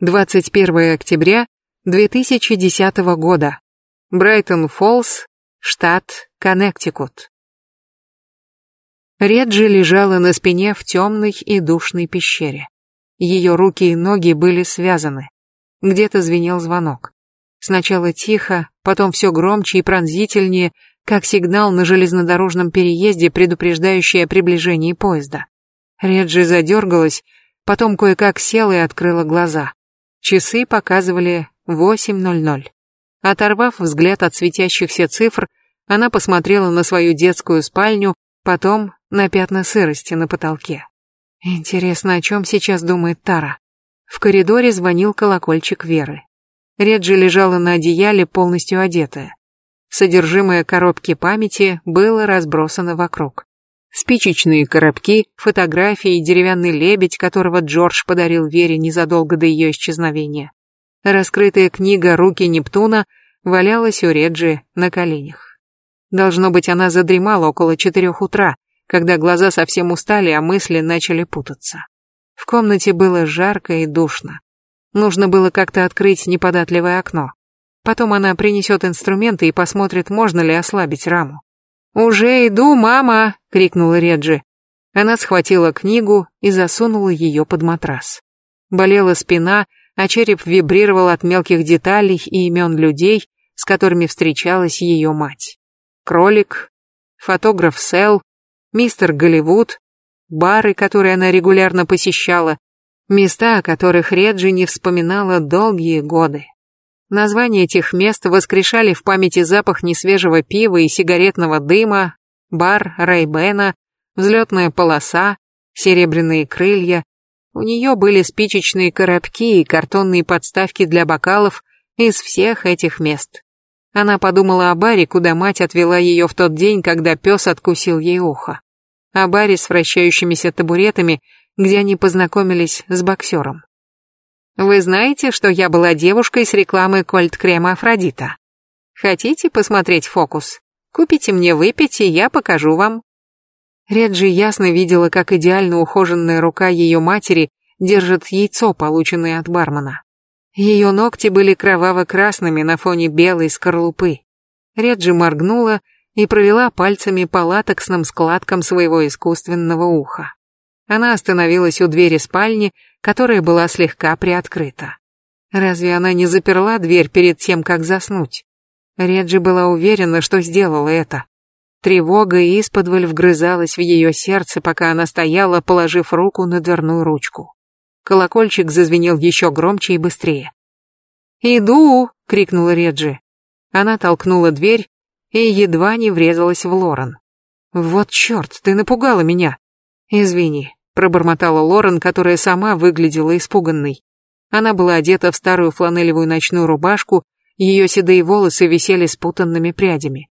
21 октября 2010 года. Брайтон-Фоллс, штат Коннектикут. Реджи лежала на спине в темной и душной пещере. Ее руки и ноги были связаны. Где-то звенел звонок. Сначала тихо, потом все громче и пронзительнее, как сигнал на железнодорожном переезде, предупреждающий о приближении поезда. Реджи задергалась, потом кое-как села и открыла глаза. Часы показывали 8.00. Оторвав взгляд от светящихся цифр, она посмотрела на свою детскую спальню, потом на пятна сырости на потолке. Интересно, о чем сейчас думает Тара? В коридоре звонил колокольчик Веры. Реджи лежала на одеяле, полностью одетая. Содержимое коробки памяти было разбросано вокруг. Спичечные коробки, фотографии, деревянный лебедь, которого Джордж подарил Вере незадолго до ее исчезновения. Раскрытая книга «Руки Нептуна» валялась у Реджи на коленях. Должно быть, она задремала около четырех утра, когда глаза совсем устали, а мысли начали путаться. В комнате было жарко и душно. Нужно было как-то открыть неподатливое окно. Потом она принесет инструменты и посмотрит, можно ли ослабить раму. «Уже иду, мама!» — крикнула Реджи. Она схватила книгу и засунула ее под матрас. Болела спина, а череп вибрировал от мелких деталей и имен людей, с которыми встречалась ее мать. Кролик, фотограф Сел, мистер Голливуд, бары, которые она регулярно посещала, места, о которых Реджи не вспоминала долгие годы. Названия этих мест воскрешали в памяти запах несвежего пива и сигаретного дыма, бар Рейбена, взлетная полоса, серебряные крылья. У нее были спичечные коробки и картонные подставки для бокалов из всех этих мест. Она подумала о баре, куда мать отвела ее в тот день, когда пес откусил ей ухо. О баре с вращающимися табуретами, где они познакомились с боксером. Вы знаете, что я была девушкой с рекламы кольт-крема Афродита? Хотите посмотреть фокус? Купите мне выпить, и я покажу вам. Реджи ясно видела, как идеально ухоженная рука ее матери держит яйцо, полученное от бармена. Ее ногти были кроваво-красными на фоне белой скорлупы. Реджи моргнула и провела пальцами по латексным складкам своего искусственного уха. Она остановилась у двери спальни, которая была слегка приоткрыта. Разве она не заперла дверь перед тем, как заснуть? Реджи была уверена, что сделала это. Тревога исподволь вгрызалась в ее сердце, пока она стояла, положив руку на дверную ручку. Колокольчик зазвенел еще громче и быстрее. «Иду!» — крикнула Реджи. Она толкнула дверь и едва не врезалась в Лорен. «Вот черт, ты напугала меня!» «Извини, пробормотала Лорен, которая сама выглядела испуганной. Она была одета в старую фланелевую ночную рубашку, ее седые волосы висели спутанными прядями.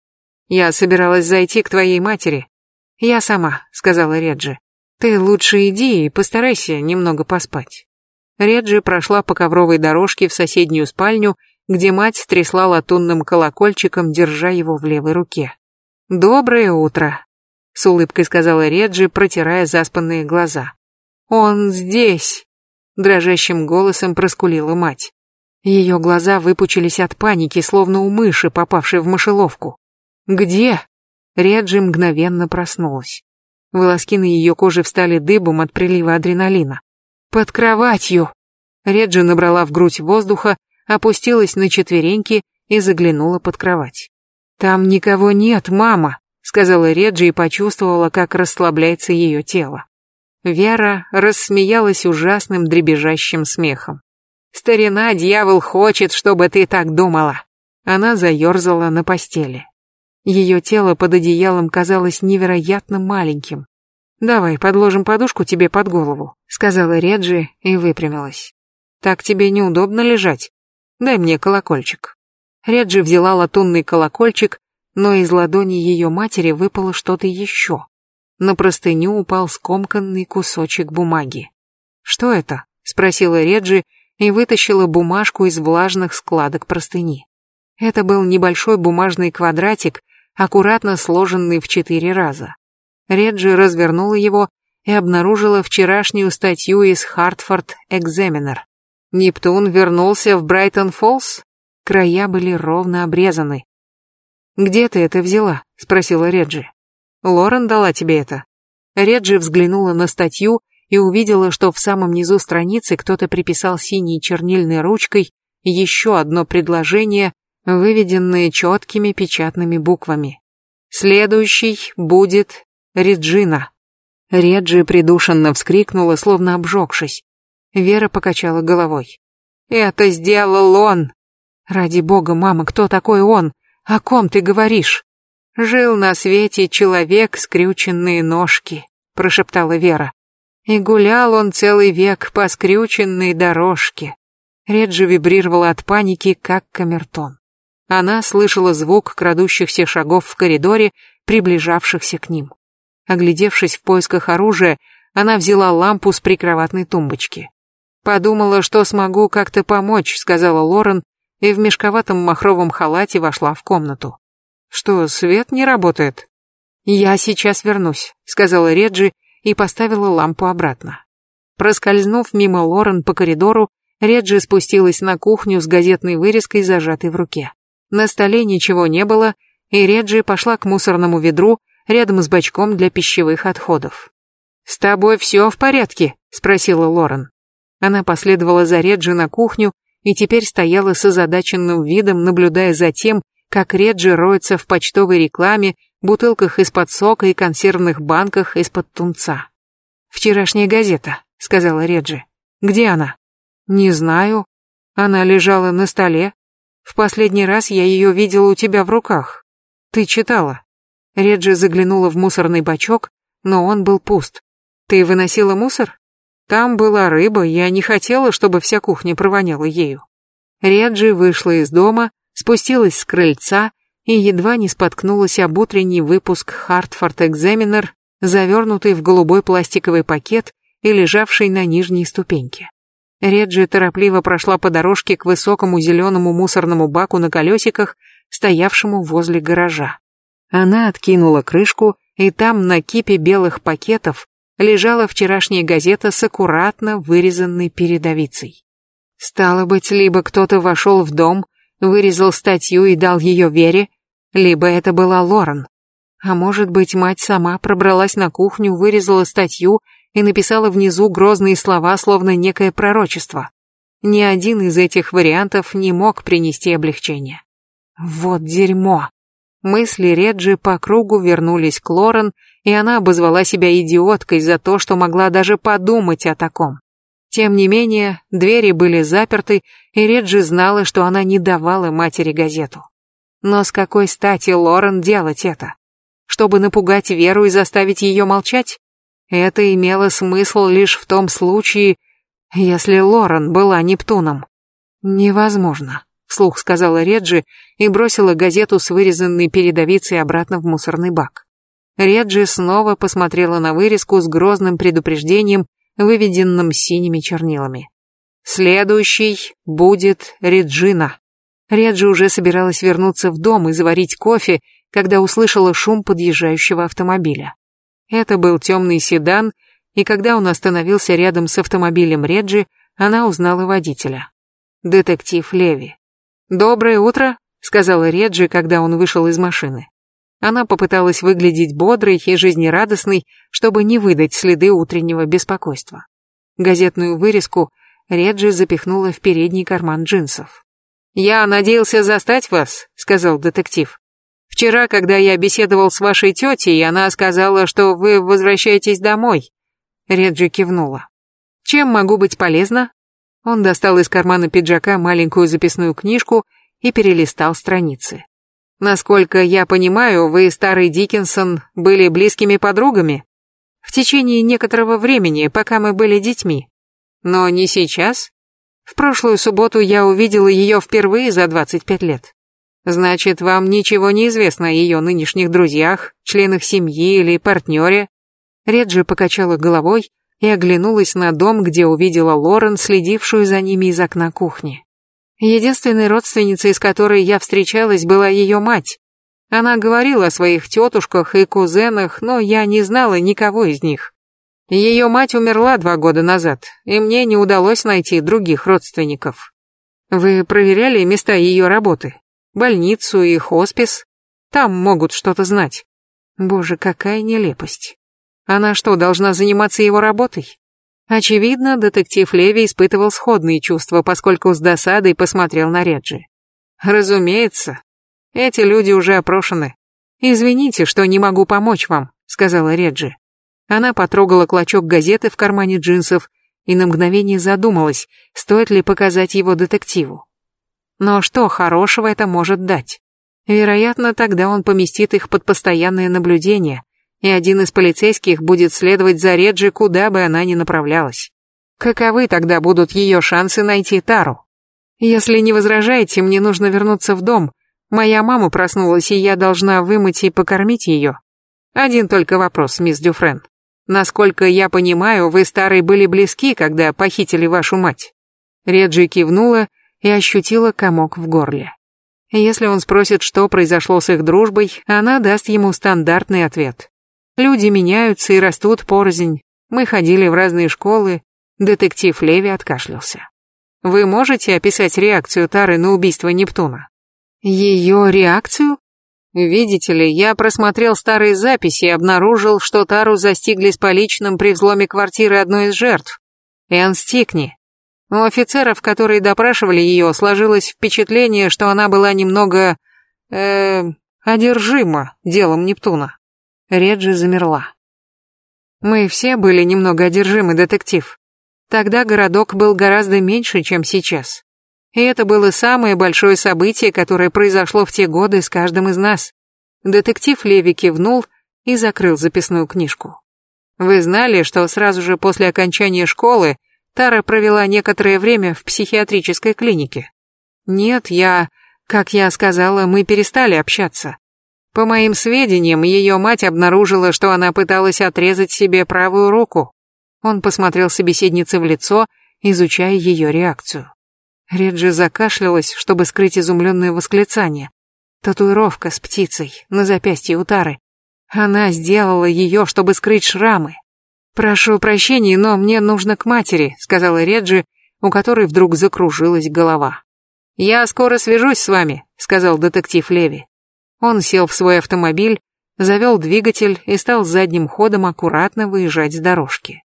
«Я собиралась зайти к твоей матери». «Я сама», — сказала Реджи. «Ты лучше иди и постарайся немного поспать». Реджи прошла по ковровой дорожке в соседнюю спальню, где мать трясла латунным колокольчиком, держа его в левой руке. «Доброе утро», с улыбкой сказала Реджи, протирая заспанные глаза. Он здесь, дрожащим голосом проскулила мать. Ее глаза выпучились от паники, словно у мыши, попавшей в мышеловку. Где? Реджи мгновенно проснулась. Волоски на ее коже встали дыбом от прилива адреналина. Под кроватью. Реджи набрала в грудь воздуха, опустилась на четвереньки и заглянула под кровать. Там никого нет, мама сказала Реджи и почувствовала, как расслабляется ее тело. Вера рассмеялась ужасным дребезжащим смехом. «Старина, дьявол хочет, чтобы ты так думала!» Она заерзала на постели. Ее тело под одеялом казалось невероятно маленьким. «Давай, подложим подушку тебе под голову», — сказала Реджи и выпрямилась. «Так тебе неудобно лежать. Дай мне колокольчик». Реджи взяла латунный колокольчик но из ладони ее матери выпало что-то еще. На простыню упал скомканный кусочек бумаги. «Что это?» — спросила Реджи и вытащила бумажку из влажных складок простыни. Это был небольшой бумажный квадратик, аккуратно сложенный в четыре раза. Реджи развернула его и обнаружила вчерашнюю статью из Хартфорд Экзаменер. Нептун вернулся в Брайтон-Фоллс? Края были ровно обрезаны. «Где ты это взяла?» — спросила Реджи. «Лорен дала тебе это?» Реджи взглянула на статью и увидела, что в самом низу страницы кто-то приписал синей чернильной ручкой еще одно предложение, выведенное четкими печатными буквами. Следующий будет Реджина. Реджи придушенно вскрикнула, словно обжегшись. Вера покачала головой. «Это сделал он!» «Ради бога, мама, кто такой он? О ком ты говоришь?» «Жил на свете человек, скрюченные ножки», — прошептала Вера. «И гулял он целый век по скрюченной дорожке». Реджи вибрировала от паники, как камертон. Она слышала звук крадущихся шагов в коридоре, приближавшихся к ним. Оглядевшись в поисках оружия, она взяла лампу с прикроватной тумбочки. «Подумала, что смогу как-то помочь», — сказала Лорен, и в мешковатом махровом халате вошла в комнату. «Что, свет не работает?» «Я сейчас вернусь», — сказала Реджи и поставила лампу обратно. Проскользнув мимо Лорен по коридору, Реджи спустилась на кухню с газетной вырезкой, зажатой в руке. На столе ничего не было, и Реджи пошла к мусорному ведру рядом с бачком для пищевых отходов. «С тобой все в порядке?» — спросила Лорен. Она последовала за Реджи на кухню и теперь стояла с озадаченным видом, наблюдая за тем, как Реджи роется в почтовой рекламе, бутылках из-под сока и консервных банках из-под тунца. «Вчерашняя газета», — сказала Реджи. «Где она?» «Не знаю. Она лежала на столе. В последний раз я ее видела у тебя в руках. Ты читала?» Реджи заглянула в мусорный бачок, но он был пуст. «Ты выносила мусор?» «Там была рыба, я не хотела, чтобы вся кухня провоняла ею». Реджи вышла из дома, спустилась с крыльца и едва не споткнулась об утренний выпуск Хартфорд Экзаменер, завернутый в голубой пластиковый пакет и лежавший на нижней ступеньке. Реджи торопливо прошла по дорожке к высокому зеленому мусорному баку на колесиках, стоявшему возле гаража. Она откинула крышку, и там на кипе белых пакетов лежала вчерашняя газета с аккуратно вырезанной передовицей. Стало быть, либо кто-то вошел в дом, вырезал статью и дал ее Вере, либо это была Лорен. А может быть, мать сама пробралась на кухню, вырезала статью и написала внизу грозные слова, словно некое пророчество. Ни один из этих вариантов не мог принести облегчения. Вот дерьмо. Мысли Реджи по кругу вернулись к Лорен, и она обозвала себя идиоткой за то, что могла даже подумать о таком. Тем не менее, двери были заперты, и Реджи знала, что она не давала матери газету. Но с какой стати Лорен делать это? Чтобы напугать Веру и заставить ее молчать? Это имело смысл лишь в том случае, если Лорен была Нептуном. Невозможно, вслух сказала Реджи и бросила газету с вырезанной передовицей обратно в мусорный бак. Реджи снова посмотрела на вырезку с грозным предупреждением, выведенным синими чернилами. Следующий будет Реджина. Реджи уже собиралась вернуться в дом и заварить кофе, когда услышала шум подъезжающего автомобиля. Это был темный седан, и когда он остановился рядом с автомобилем Реджи, она узнала водителя. Детектив Леви. «Доброе утро», — сказала Реджи, когда он вышел из машины. Она попыталась выглядеть бодрой и жизнерадостной, чтобы не выдать следы утреннего беспокойства. Газетную вырезку Реджи запихнула в передний карман джинсов. «Я надеялся застать вас», — сказал детектив. Вчера, когда я беседовал с вашей тетей, она сказала, что вы возвращаетесь домой. Реджи кивнула. Чем могу быть полезна? Он достал из кармана пиджака маленькую записную книжку и перелистал страницы. Насколько я понимаю, вы, старый Диккенсон, были близкими подругами в течение некоторого времени, пока мы были детьми. Но не сейчас. В прошлую субботу я увидела ее впервые за 25 лет. Значит, вам ничего не известно о ее нынешних друзьях, членах семьи или партнере? Реджи покачала головой и оглянулась на дом, где увидела Лорен, следившую за ними из окна кухни. Единственной родственницей, с которой я встречалась, была ее мать. Она говорила о своих тетушках и кузенах, но я не знала никого из них. Ее мать умерла два года назад, и мне не удалось найти других родственников. Вы проверяли места ее работы? Больницу и хоспис? Там могут что-то знать. Боже, какая нелепость. Она что, должна заниматься его работой? Очевидно, детектив Леви испытывал сходные чувства, поскольку с досадой посмотрел на Реджи. Разумеется. Эти люди уже опрошены. Извините, что не могу помочь вам, сказала Реджи. Она потрогала клочок газеты в кармане джинсов и на мгновение задумалась, стоит ли показать его детективу. Но что хорошего это может дать? Вероятно, тогда он поместит их под постоянное наблюдение, и один из полицейских будет следовать за Реджи, куда бы она ни направлялась. Каковы тогда будут ее шансы найти Тару? Если не возражаете, мне нужно вернуться в дом. Моя мама проснулась, и я должна вымыть и покормить ее. Один только вопрос, мисс Дюфрен. Насколько я понимаю, вы старой были близки, когда похитили вашу мать. Реджи кивнула и ощутила комок в горле. Если он спросит, что произошло с их дружбой, она даст ему стандартный ответ. Люди меняются и растут порознь. Мы ходили в разные школы. Детектив Леви откашлялся. Вы можете описать реакцию Тары на убийство Нептуна? Ее реакцию? Видите ли, я просмотрел старые записи и обнаружил, что Тару застигли с поличным при взломе квартиры одной из жертв. Энн Стикни. У офицеров, которые допрашивали ее, сложилось впечатление, что она была немного... э одержима делом Нептуна. Реджи замерла. Мы все были немного одержимы, детектив. Тогда городок был гораздо меньше, чем сейчас. И это было самое большое событие, которое произошло в те годы с каждым из нас. Детектив Леви кивнул и закрыл записную книжку. Вы знали, что сразу же после окончания школы Тара провела некоторое время в психиатрической клинике? Нет, я... Как я сказала, мы перестали общаться. По моим сведениям, ее мать обнаружила, что она пыталась отрезать себе правую руку. Он посмотрел собеседнице в лицо, изучая ее реакцию. Реджи закашлялась, чтобы скрыть изумленное восклицание. Татуировка с птицей на запястье у Тары. Она сделала ее, чтобы скрыть шрамы. «Прошу прощения, но мне нужно к матери», — сказала Реджи, у которой вдруг закружилась голова. «Я скоро свяжусь с вами», — сказал детектив Леви. Он сел в свой автомобиль, завел двигатель и стал задним ходом аккуратно выезжать с дорожки.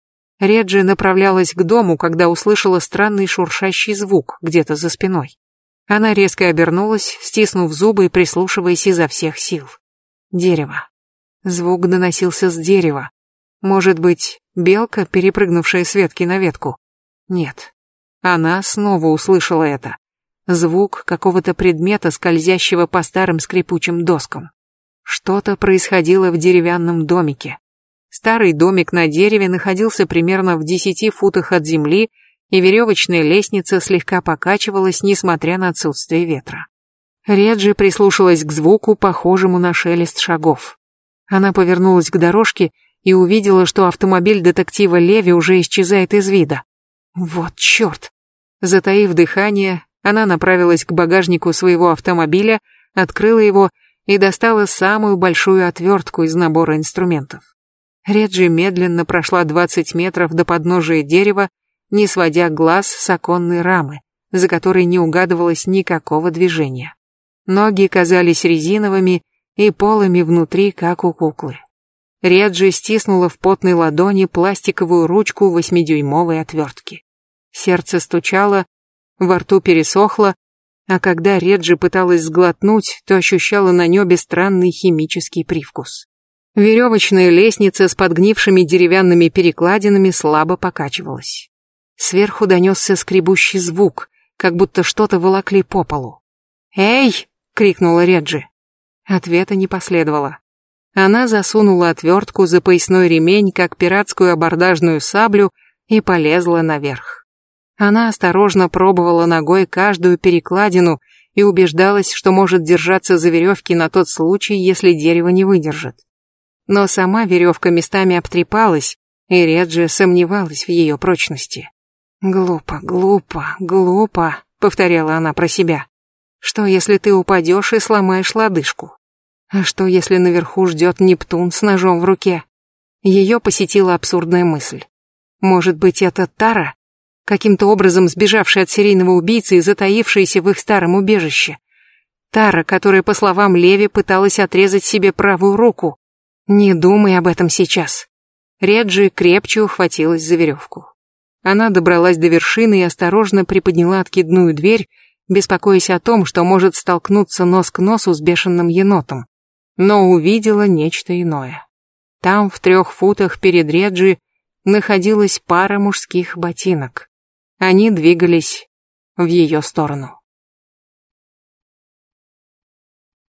Реджи направлялась к дому, когда услышала странный шуршащий звук где-то за спиной. Она резко обернулась, стиснув зубы и прислушиваясь изо всех сил. Дерево. Звук доносился с дерева. Может быть, белка, перепрыгнувшая с ветки на ветку? Нет. Она снова услышала это. Звук какого-то предмета, скользящего по старым скрипучим доскам. Что-то происходило в деревянном домике. Старый домик на дереве находился примерно в десяти футах от земли, и веревочная лестница слегка покачивалась, несмотря на отсутствие ветра. Реджи прислушалась к звуку, похожему на шелест шагов. Она повернулась к дорожке и увидела, что автомобиль детектива Леви уже исчезает из вида. Вот черт! Затаив дыхание, она направилась к багажнику своего автомобиля, открыла его и достала самую большую отвертку из набора инструментов. Реджи медленно прошла 20 метров до подножия дерева, не сводя глаз с оконной рамы, за которой не угадывалось никакого движения. Ноги казались резиновыми и полыми внутри, как у куклы. Реджи стиснула в потной ладони пластиковую ручку восьмидюймовой отвертки. Сердце стучало, во рту пересохло, а когда Реджи пыталась сглотнуть, то ощущала на небе странный химический привкус. Веревочная лестница с подгнившими деревянными перекладинами слабо покачивалась. Сверху донесся скребущий звук, как будто что-то волокли по полу. «Эй!» — крикнула Реджи. Ответа не последовало. Она засунула отвертку за поясной ремень, как пиратскую абордажную саблю, и полезла наверх. Она осторожно пробовала ногой каждую перекладину и убеждалась, что может держаться за веревки на тот случай, если дерево не выдержит но сама веревка местами обтрепалась, и Реджи сомневалась в ее прочности. «Глупо, глупо, глупо», — повторяла она про себя. «Что, если ты упадешь и сломаешь лодыжку? А что, если наверху ждет Нептун с ножом в руке? Ее посетила абсурдная мысль. Может быть, это Тара? Каким-то образом сбежавшая от серийного убийцы и затаившаяся в их старом убежище. Тара, которая, по словам Леви, пыталась отрезать себе правую руку. Не думай об этом сейчас. Реджи крепче ухватилась за веревку. Она добралась до вершины и осторожно приподняла откидную дверь, беспокоясь о том, что может столкнуться нос к носу с бешеным енотом. Но увидела нечто иное. Там, в трех футах перед Реджи, находилась пара мужских ботинок. Они двигались в ее сторону.